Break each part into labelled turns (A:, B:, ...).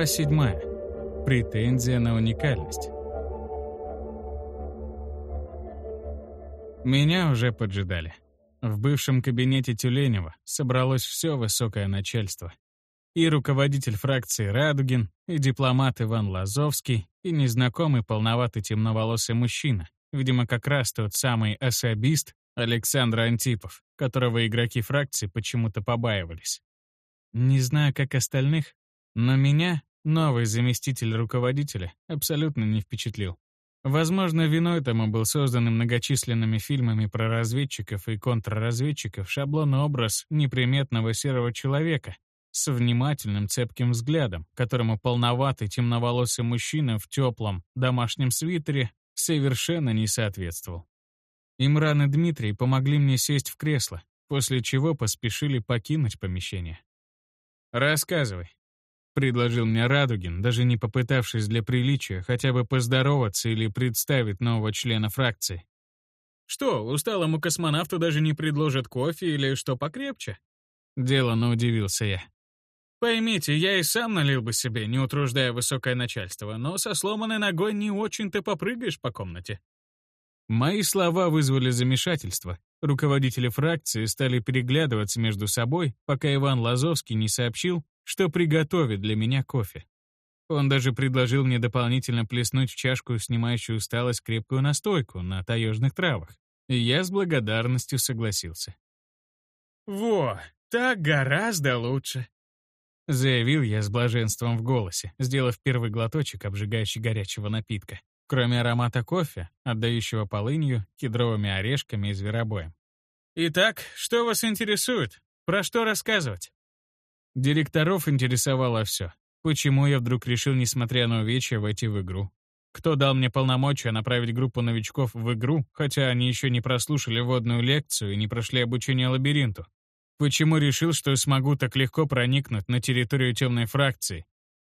A: Глава 7. Претензия на уникальность. Меня уже поджидали. В бывшем кабинете Тюленева собралось все высокое начальство. И руководитель фракции Радугин, и дипломат Иван Лазовский, и незнакомый полноватый темноволосый мужчина, видимо, как раз тот самый особист Александр Антипов, которого игроки фракции почему-то побаивались. Не знаю, как остальных, но меня новый заместитель руководителя абсолютно не впечатлил. Возможно, виной тому был созданный многочисленными фильмами про разведчиков и контрразведчиков шаблонный образ неприметного серого человека с внимательным цепким взглядом, которому полноватый темноволосый мужчина в теплом домашнем свитере совершенно не соответствовал. Имран и Дмитрий помогли мне сесть в кресло, после чего поспешили покинуть помещение. «Рассказывай», — предложил мне Радугин, даже не попытавшись для приличия хотя бы поздороваться или представить нового члена фракции. «Что, усталому космонавту даже не предложат кофе или что покрепче?» Делано удивился я. «Поймите, я и сам налил бы себе, не утруждая высокое начальство, но со сломанной ногой не очень-то попрыгаешь по комнате». Мои слова вызвали замешательство. Руководители фракции стали переглядываться между собой, пока Иван Лазовский не сообщил, что приготовит для меня кофе. Он даже предложил мне дополнительно плеснуть в чашку снимающую усталость крепкую настойку на таежных травах. И я с благодарностью согласился. «Во, так гораздо лучше», — заявил я с блаженством в голосе, сделав первый глоточек обжигающий горячего напитка кроме аромата кофе, отдающего полынью, кедровыми орешками и зверобоем. «Итак, что вас интересует? Про что рассказывать?» Директоров интересовало все. Почему я вдруг решил, несмотря на увечья, войти в игру? Кто дал мне полномочия направить группу новичков в игру, хотя они еще не прослушали водную лекцию и не прошли обучение лабиринту? Почему решил, что смогу так легко проникнуть на территорию темной фракции,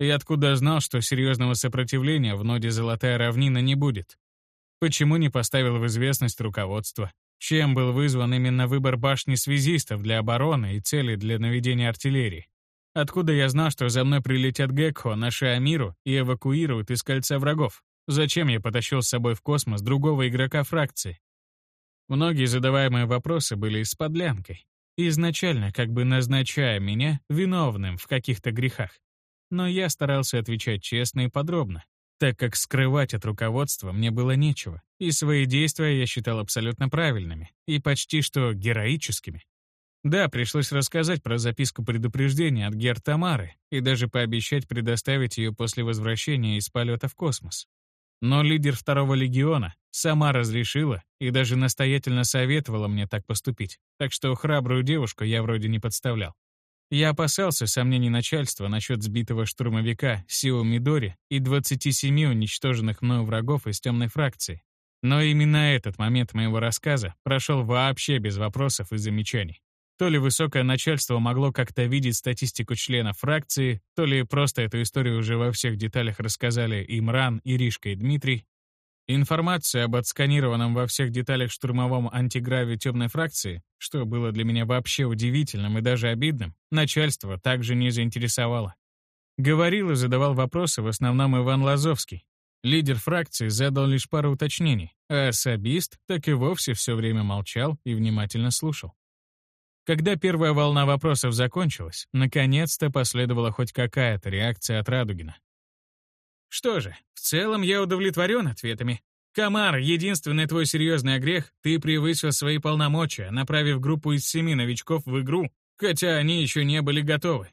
A: и откуда знал, что серьезного сопротивления в ноде «Золотая равнина» не будет? Почему не поставил в известность руководство? Чем был вызван именно выбор башни связистов для обороны и цели для наведения артиллерии? Откуда я знал, что за мной прилетят Гекхо на Шиамиру и эвакуируют из кольца врагов? Зачем я потащил с собой в космос другого игрока фракции? Многие задаваемые вопросы были с подлянкой, изначально как бы назначая меня виновным в каких-то грехах но я старался отвечать честно и подробно, так как скрывать от руководства мне было нечего, и свои действия я считал абсолютно правильными и почти что героическими. Да, пришлось рассказать про записку предупреждения от Гер Тамары и даже пообещать предоставить ее после возвращения из полета в космос. Но лидер второго легиона сама разрешила и даже настоятельно советовала мне так поступить, так что храбрую девушку я вроде не подставлял. Я опасался сомнений начальства насчет сбитого штурмовика Сио Мидори и 27 уничтоженных мною врагов из темной фракции. Но именно этот момент моего рассказа прошел вообще без вопросов и замечаний. То ли высокое начальство могло как-то видеть статистику членов фракции, то ли просто эту историю уже во всех деталях рассказали Имран, Иришка и Дмитрий, Информация об отсканированном во всех деталях штурмовом антиграве темной фракции, что было для меня вообще удивительным и даже обидным, начальство также не заинтересовало. Говорил и задавал вопросы в основном Иван Лазовский. Лидер фракции задал лишь пару уточнений, а особист так и вовсе все время молчал и внимательно слушал. Когда первая волна вопросов закончилась, наконец-то последовала хоть какая-то реакция от Радугина. Что же, в целом я удовлетворен ответами. Камар, единственный твой серьезный грех, ты превысил свои полномочия, направив группу из семи новичков в игру, хотя они еще не были готовы.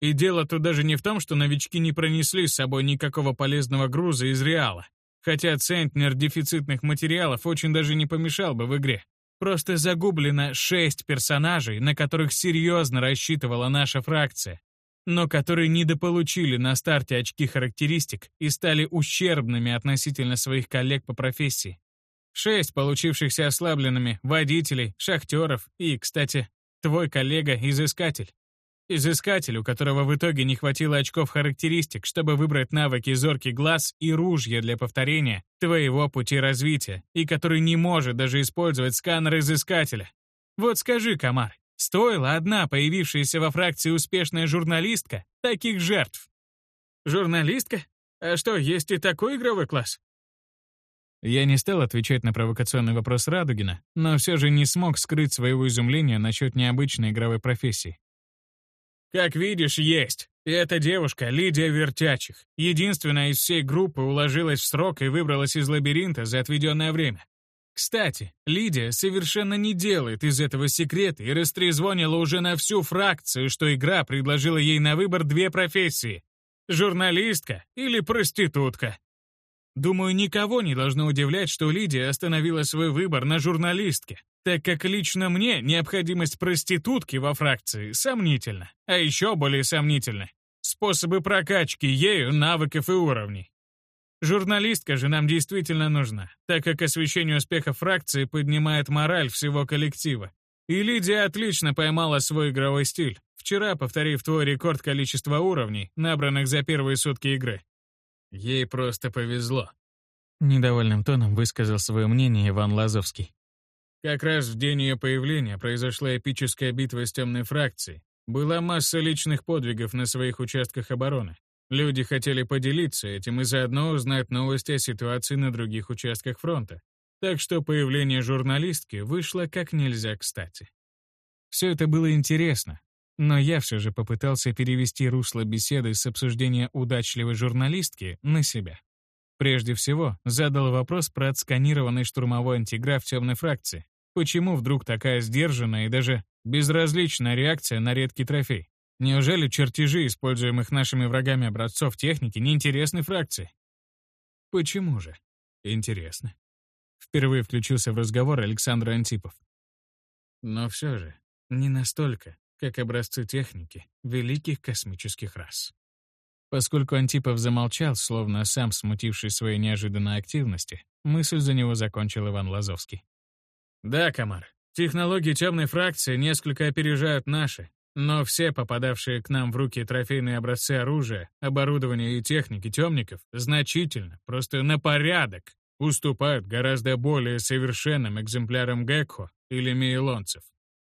A: И дело тут даже не в том, что новички не пронесли с собой никакого полезного груза из Реала. Хотя центнер дефицитных материалов очень даже не помешал бы в игре. Просто загублено шесть персонажей, на которых серьезно рассчитывала наша фракция но которые недополучили на старте очки характеристик и стали ущербными относительно своих коллег по профессии. Шесть получившихся ослабленными водителей, шахтеров и, кстати, твой коллега-изыскатель. Изыскатель, у которого в итоге не хватило очков характеристик, чтобы выбрать навыки зоркий глаз и ружья для повторения твоего пути развития, и который не может даже использовать сканер изыскателя. Вот скажи, Камар, Стоила одна появившаяся во фракции успешная журналистка таких жертв. Журналистка? А что, есть и такой игровой класс?» Я не стал отвечать на провокационный вопрос Радугина, но все же не смог скрыть своего изумления насчет необычной игровой профессии. «Как видишь, есть. И эта девушка — Лидия Вертячих. Единственная из всей группы уложилась в срок и выбралась из лабиринта за отведенное время. Кстати, Лидия совершенно не делает из этого секрета и растрезвонила уже на всю фракцию, что игра предложила ей на выбор две профессии — журналистка или проститутка. Думаю, никого не должно удивлять, что Лидия остановила свой выбор на журналистке, так как лично мне необходимость проститутки во фракции сомнительна, а еще более сомнительны способы прокачки ею навыков и уровней. Журналистка же нам действительно нужна, так как освещение успеха фракции поднимает мораль всего коллектива. И Лидия отлично поймала свой игровой стиль, вчера повторив твой рекорд количества уровней, набранных за первые сутки игры. Ей просто повезло. Недовольным тоном высказал свое мнение Иван Лазовский. Как раз в день ее появления произошла эпическая битва с темной фракцией. Была масса личных подвигов на своих участках обороны. Люди хотели поделиться этим и заодно узнать новости о ситуации на других участках фронта. Так что появление журналистки вышло как нельзя кстати. Все это было интересно, но я все же попытался перевести русло беседы с обсуждения удачливой журналистки на себя. Прежде всего, задал вопрос про отсканированный штурмовой антиграф темной фракции. Почему вдруг такая сдержанная и даже безразличная реакция на редкий трофей? Неужели чертежи, используемых нашими врагами образцов техники, не интересны фракции? Почему же? Интересно. Впервые включился в разговор Александр Антипов. Но все же, не настолько, как образцы техники великих космических рас. Поскольку Антипов замолчал, словно сам смутивший своей неожиданной активности, мысль за него закончил Иван Лазовский. «Да, Комар, технологии темной фракции несколько опережают наши, но все попадавшие к нам в руки трофейные образцы оружия, оборудования и техники темников значительно, просто на порядок, уступают гораздо более совершенным экземплярам Гекхо или Мейлонцев.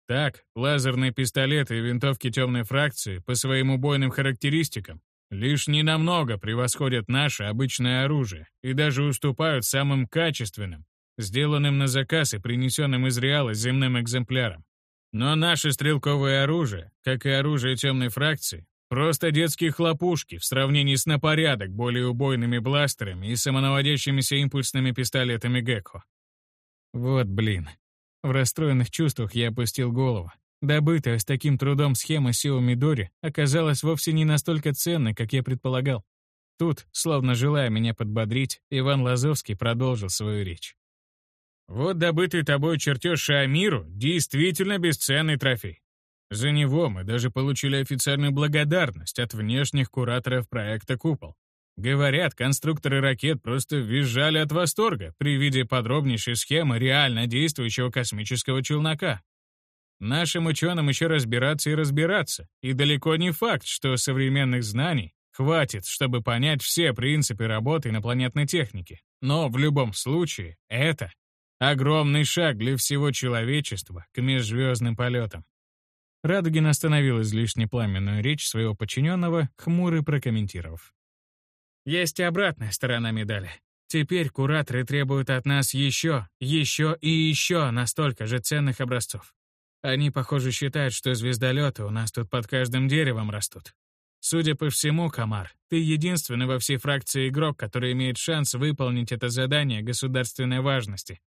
A: Так, лазерные пистолеты и винтовки темной фракции по своим убойным характеристикам лишь ненамного превосходят наше обычное оружие и даже уступают самым качественным, сделанным на заказ и принесенным из Реала земным экземплярам. Но наше стрелковое оружие, как и оружие темной фракции, просто детские хлопушки в сравнении с на порядок более убойными бластерами и самонаводящимися импульсными пистолетами Гекко. Вот блин. В расстроенных чувствах я опустил голову. Добытая с таким трудом схема Сио Мидори оказалась вовсе не настолько ценной, как я предполагал. Тут, словно желая меня подбодрить, Иван Лазовский продолжил свою речь. Вот добытый тобой чертеж Шамиру действительно бесценный трофей. За него мы даже получили официальную благодарность от внешних кураторов проекта «Купол». Говорят, конструкторы ракет просто визжали от восторга при виде подробнейшей схемы реально действующего космического челнока. Нашим ученым еще разбираться и разбираться, и далеко не факт, что современных знаний хватит, чтобы понять все принципы работы инопланетной техники. Но в любом случае, это Огромный шаг для всего человечества к межзвездным полетам. Радугин остановил излишне пламенную речь своего подчиненного, хмуро прокомментировав. Есть и обратная сторона медали. Теперь кураторы требуют от нас еще, еще и еще настолько же ценных образцов. Они, похоже, считают, что звездолеты у нас тут под каждым деревом растут. Судя по всему, Камар, ты единственный во всей фракции игрок, который имеет шанс выполнить это задание государственной важности.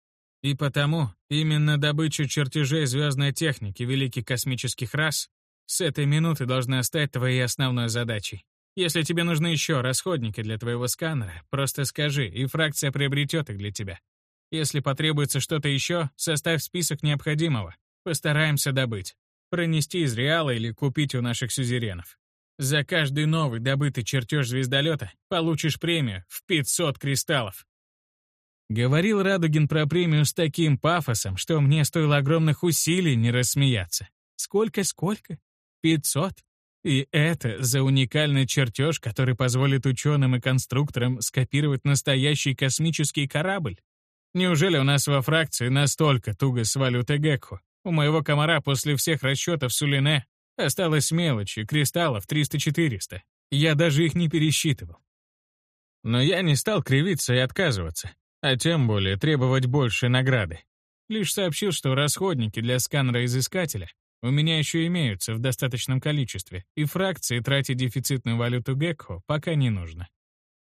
A: И потому именно добычу чертежей звездной техники великих космических рас с этой минуты должна стать твоей основной задачей. Если тебе нужны еще расходники для твоего сканера, просто скажи, и фракция приобретет их для тебя. Если потребуется что-то еще, составь список необходимого. Постараемся добыть. Пронести из Реала или купить у наших сюзеренов. За каждый новый добытый чертеж звездолета получишь премию в 500 кристаллов. Говорил Радугин про премию с таким пафосом, что мне стоило огромных усилий не рассмеяться. Сколько-сколько? Пятьсот? И это за уникальный чертеж, который позволит ученым и конструкторам скопировать настоящий космический корабль? Неужели у нас во фракции настолько туго с валютой Гекхо? У моего комара после всех расчетов Сулине осталось мелочи, кристаллов 300-400. Я даже их не пересчитывал. Но я не стал кривиться и отказываться, а тем более требовать большей награды. Лишь сообщил, что расходники для сканера изыскателя у меня еще имеются в достаточном количестве, и фракции тратить дефицитную валюту Гекхо пока не нужно.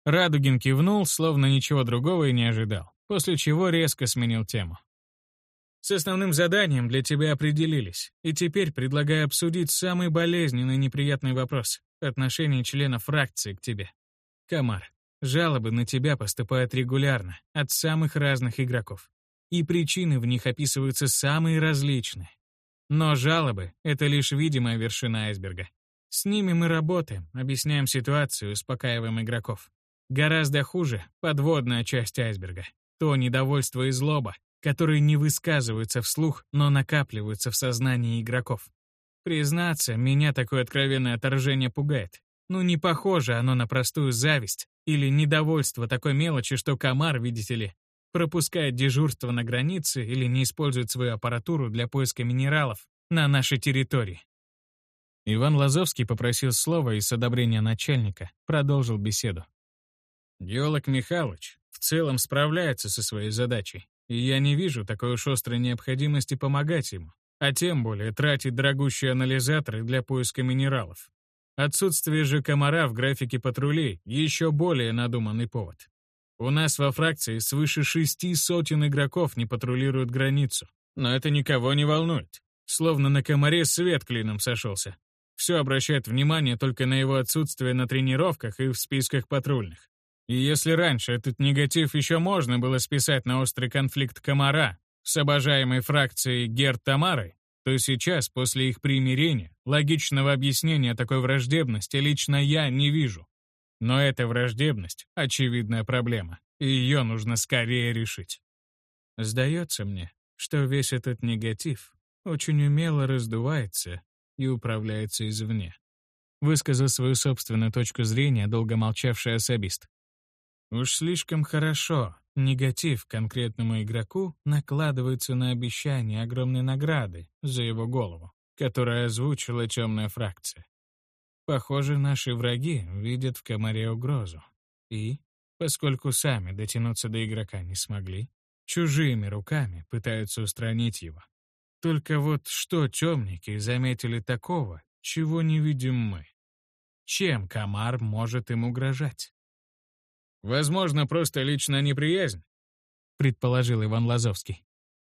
A: Радугин кивнул, словно ничего другого и не ожидал, после чего резко сменил тему. С основным заданием для тебя определились, и теперь предлагаю обсудить самый болезненный и неприятный вопрос — отношение членов фракции к тебе. Камар, жалобы на тебя поступают регулярно, от самых разных игроков. И причины в них описываются самые различные. Но жалобы — это лишь видимая вершина айсберга. С ними мы работаем, объясняем ситуацию, успокаиваем игроков. Гораздо хуже — подводная часть айсберга. То недовольство и злоба, которые не высказываются вслух, но накапливаются в сознании игроков. Признаться, меня такое откровенное отторжение пугает. Ну не похоже оно на простую зависть или недовольство такой мелочи, что комар, видите ли, пропускает дежурство на границе или не использует свою аппаратуру для поиска минералов на нашей территории. Иван Лазовский попросил слова и с одобрения начальника продолжил беседу. Геолог Михайлович в целом справляется со своей задачей, и я не вижу такой уж острой необходимости помогать ему, а тем более тратить дорогущие анализаторы для поиска минералов. Отсутствие же комара в графике патрулей — еще более надуманный повод. У нас во фракции свыше шести сотен игроков не патрулируют границу, но это никого не волнует. Словно на комаре свет клином сошелся. Все обращает внимание только на его отсутствие на тренировках и в списках патрульных. И если раньше этот негатив еще можно было списать на острый конфликт Комара с обожаемой фракцией Герд Тамарой, то сейчас, после их примирения, логичного объяснения такой враждебности лично я не вижу. Но эта враждебность — очевидная проблема, и ее нужно скорее решить. Сдается мне, что весь этот негатив очень умело раздувается и управляется извне. Высказал свою собственную точку зрения долго молчавший особист. Уж слишком хорошо негатив конкретному игроку накладывается на обещание огромной награды за его голову, которую озвучила темная фракция. Похоже, наши враги видят в комаре угрозу. И, поскольку сами дотянуться до игрока не смогли, чужими руками пытаются устранить его. Только вот что темники заметили такого, чего не видим мы? Чем комар может им угрожать? Возможно, просто личная неприязнь, предположил Иван Лазовский.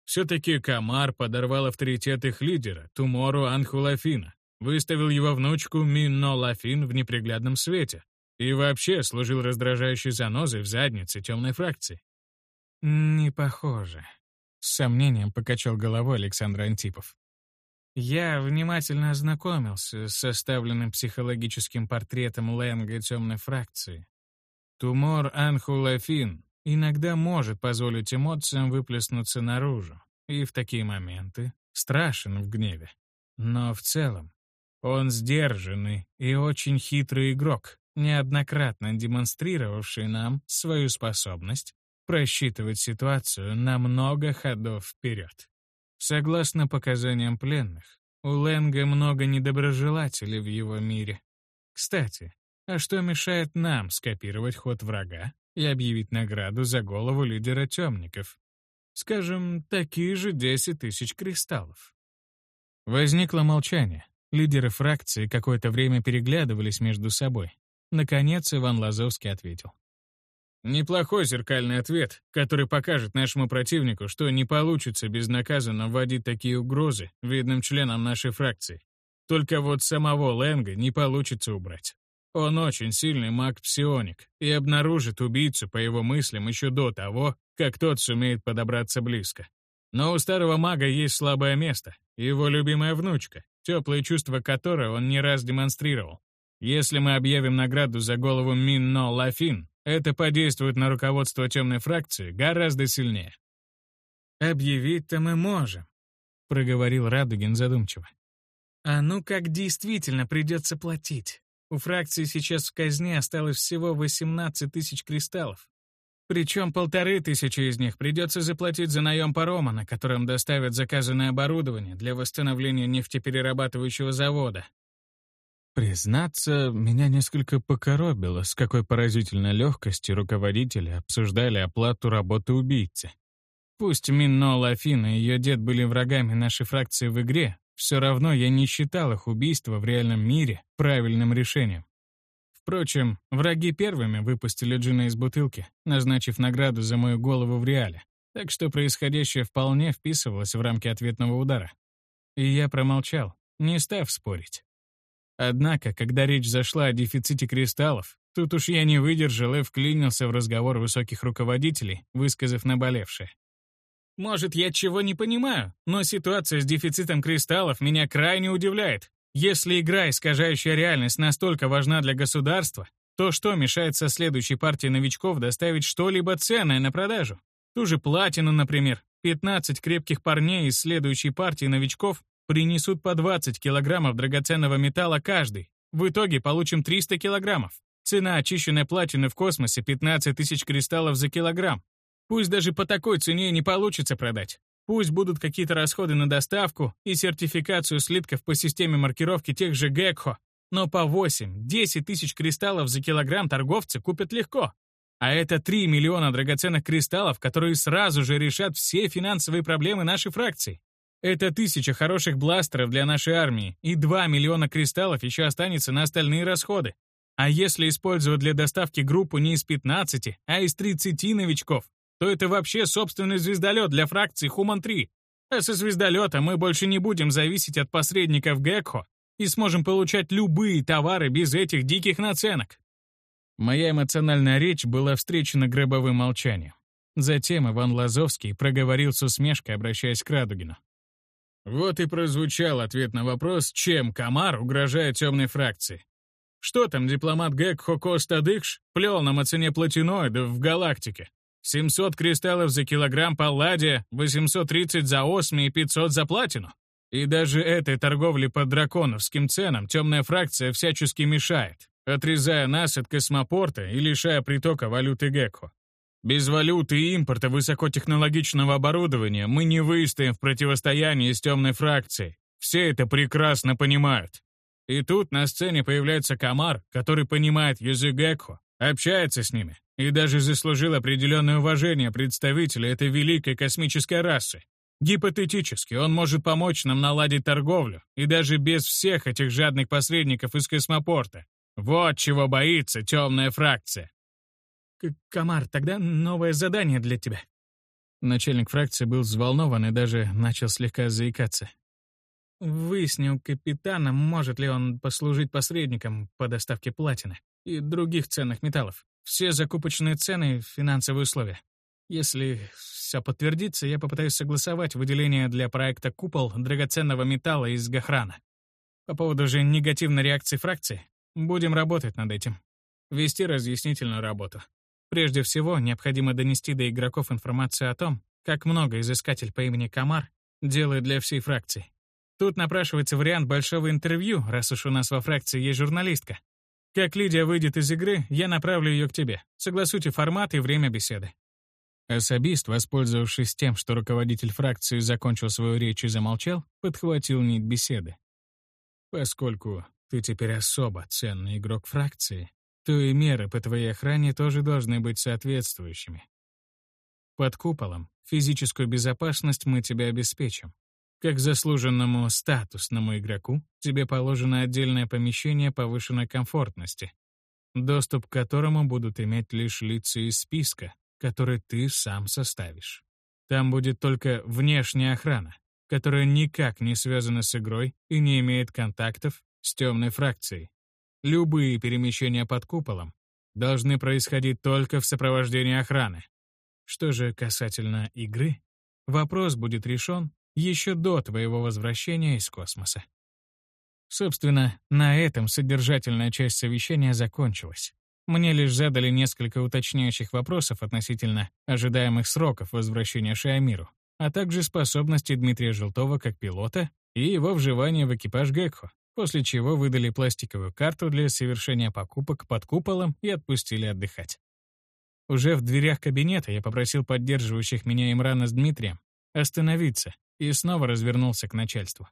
A: Все-таки Камар подорвал авторитет их лидера, Тумору Анхулафина, выставил его внучку Минно Лафин в неприглядном свете и вообще служил раздражающей занозой в заднице темной фракции. «Не похоже», — с сомнением покачал головой Александр Антипов. Я внимательно ознакомился с составленным психологическим портретом Лэнга темной фракции Тумор Анхулафин иногда может позволить эмоциям выплеснуться наружу, и в такие моменты страшен в гневе. Но в целом он сдержанный и очень хитрый игрок, неоднократно демонстрировавший нам свою способность просчитывать ситуацию на много ходов вперед. Согласно показаниям пленных, у Ленга много недоброжелателей в его мире. Кстати, а что мешает нам скопировать ход врага и объявить награду за голову лидера темников? Скажем, такие же 10 тысяч кристаллов. Возникло молчание. Лидеры фракции какое-то время переглядывались между собой. Наконец Иван Лазовский ответил. Неплохой зеркальный ответ, который покажет нашему противнику, что не получится безнаказанно вводить такие угрозы видным членам нашей фракции. Только вот самого Лэнга не получится убрать. Он очень сильный маг-псионик и обнаружит убийцу по его мыслям еще до того, как тот сумеет подобраться близко. Но у старого мага есть слабое место, его любимая внучка, теплые чувства которой он не раз демонстрировал. Если мы объявим награду за голову Минно Лафин, это подействует на руководство темной фракции гораздо сильнее. «Объявить-то мы можем», — проговорил Радугин задумчиво. «А ну как действительно придется платить?» У фракции сейчас в казне осталось всего 18 тысяч кристаллов. Причем полторы тысячи из них придется заплатить за наем парома, на котором доставят заказанное оборудование для восстановления нефтеперерабатывающего завода. Признаться, меня несколько покоробило, с какой поразительной легкостью руководители обсуждали оплату работы убийцы. Пусть Минно Лафин и ее дед были врагами нашей фракции в игре, все равно я не считал их убийство в реальном мире правильным решением. Впрочем, враги первыми выпустили джина из бутылки, назначив награду за мою голову в реале, так что происходящее вполне вписывалось в рамки ответного удара. И я промолчал, не став спорить. Однако, когда речь зашла о дефиците кристаллов, тут уж я не выдержал и вклинился в разговор высоких руководителей, высказав наболевшее. Может, я чего не понимаю, но ситуация с дефицитом кристаллов меня крайне удивляет. Если игра, искажающая реальность, настолько важна для государства, то что мешает со следующей партией новичков доставить что-либо ценное на продажу? Ту же платину, например. 15 крепких парней из следующей партии новичков принесут по 20 килограммов драгоценного металла каждый. В итоге получим 300 килограммов. Цена очищенной платины в космосе 15 тысяч кристаллов за килограмм. Пусть даже по такой цене не получится продать. Пусть будут какие-то расходы на доставку и сертификацию слитков по системе маркировки тех же Гекхо, но по 8-10 тысяч кристаллов за килограмм торговцы купят легко. А это 3 миллиона драгоценных кристаллов, которые сразу же решат все финансовые проблемы нашей фракции. Это тысяча хороших бластеров для нашей армии, и 2 миллиона кристаллов еще останется на остальные расходы. А если использовать для доставки группу не из 15, а из 30 новичков, то это вообще собственный звездолет для фракции Хуман-3. А со звездолета мы больше не будем зависеть от посредников Гекхо и сможем получать любые товары без этих диких наценок. Моя эмоциональная речь была встречена гробовым молчанием. Затем Иван Лазовский проговорил с усмешкой, обращаясь к Радугину. Вот и прозвучал ответ на вопрос, чем Камар угрожает темной фракции. Что там дипломат Гекхо Коста Дыкш плел нам о цене платиноидов в галактике? 700 кристаллов за килограмм палладия, 830 за осми и 500 за платину. И даже этой торговле по драконовским ценам темная фракция всячески мешает, отрезая нас от космопорта и лишая притока валюты Гекко. Без валюты и импорта высокотехнологичного оборудования мы не выстоим в противостоянии с темной фракцией. Все это прекрасно понимают. И тут на сцене появляется Камар, который понимает язык Гекхо, общается с ними и даже заслужил определенное уважение представителя этой великой космической расы. Гипотетически он может помочь нам наладить торговлю, и даже без всех этих жадных посредников из космопорта. Вот чего боится темная фракция. К Камар, тогда новое задание для тебя. Начальник фракции был взволнован и даже начал слегка заикаться. Выясни у капитана, может ли он послужить посредником по доставке платины и других ценных металлов. Все закупочные цены, финансовые условия. Если все подтвердится, я попытаюсь согласовать выделение для проекта «Купол» драгоценного металла из Гахрана. По поводу же негативной реакции фракции, будем работать над этим. Вести разъяснительную работу. Прежде всего, необходимо донести до игроков информацию о том, как много изыскатель по имени Камар делает для всей фракции. Тут напрашивается вариант большого интервью, раз уж у нас во фракции есть журналистка, как Лидия выйдет из игры, я направлю ее к тебе. Согласуйте формат и время беседы». Особист, воспользовавшись тем, что руководитель фракции закончил свою речь и замолчал, подхватил нить беседы. «Поскольку ты теперь особо ценный игрок фракции, то и меры по твоей охране тоже должны быть соответствующими. Под куполом физическую безопасность мы тебе обеспечим. Как заслуженному статусному игроку, тебе положено отдельное помещение повышенной комфортности, доступ к которому будут иметь лишь лица из списка, который ты сам составишь. Там будет только внешняя охрана, которая никак не связана с игрой и не имеет контактов с темной фракцией. Любые перемещения под куполом должны происходить только в сопровождении охраны. Что же касательно игры, вопрос будет решен еще до твоего возвращения из космоса. Собственно, на этом содержательная часть совещания закончилась. Мне лишь задали несколько уточняющих вопросов относительно ожидаемых сроков возвращения Шиамиру, а также способности Дмитрия Желтова как пилота и его вживания в экипаж Гекхо, после чего выдали пластиковую карту для совершения покупок под куполом и отпустили отдыхать. Уже в дверях кабинета я попросил поддерживающих меня Имрана с Дмитрием остановиться и снова развернулся к начальству.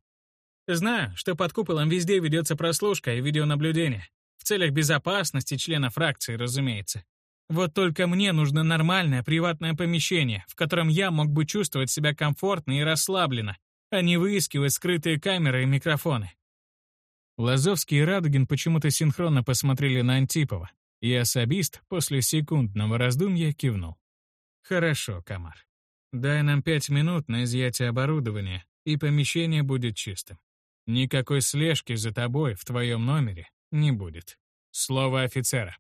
A: Знаю, что под куполом везде ведется прослушка и видеонаблюдение. В целях безопасности члена фракции, разумеется. Вот только мне нужно нормальное приватное помещение, в котором я мог бы чувствовать себя комфортно и расслабленно, а не выискивать скрытые камеры и микрофоны. Лазовский и Радугин почему-то синхронно посмотрели на Антипова, и особист после секундного раздумья кивнул. «Хорошо, Камар. Дай нам пять минут на изъятие оборудования, и помещение будет чистым. Никакой слежки за тобой в твоем номере не будет. Слово офицера».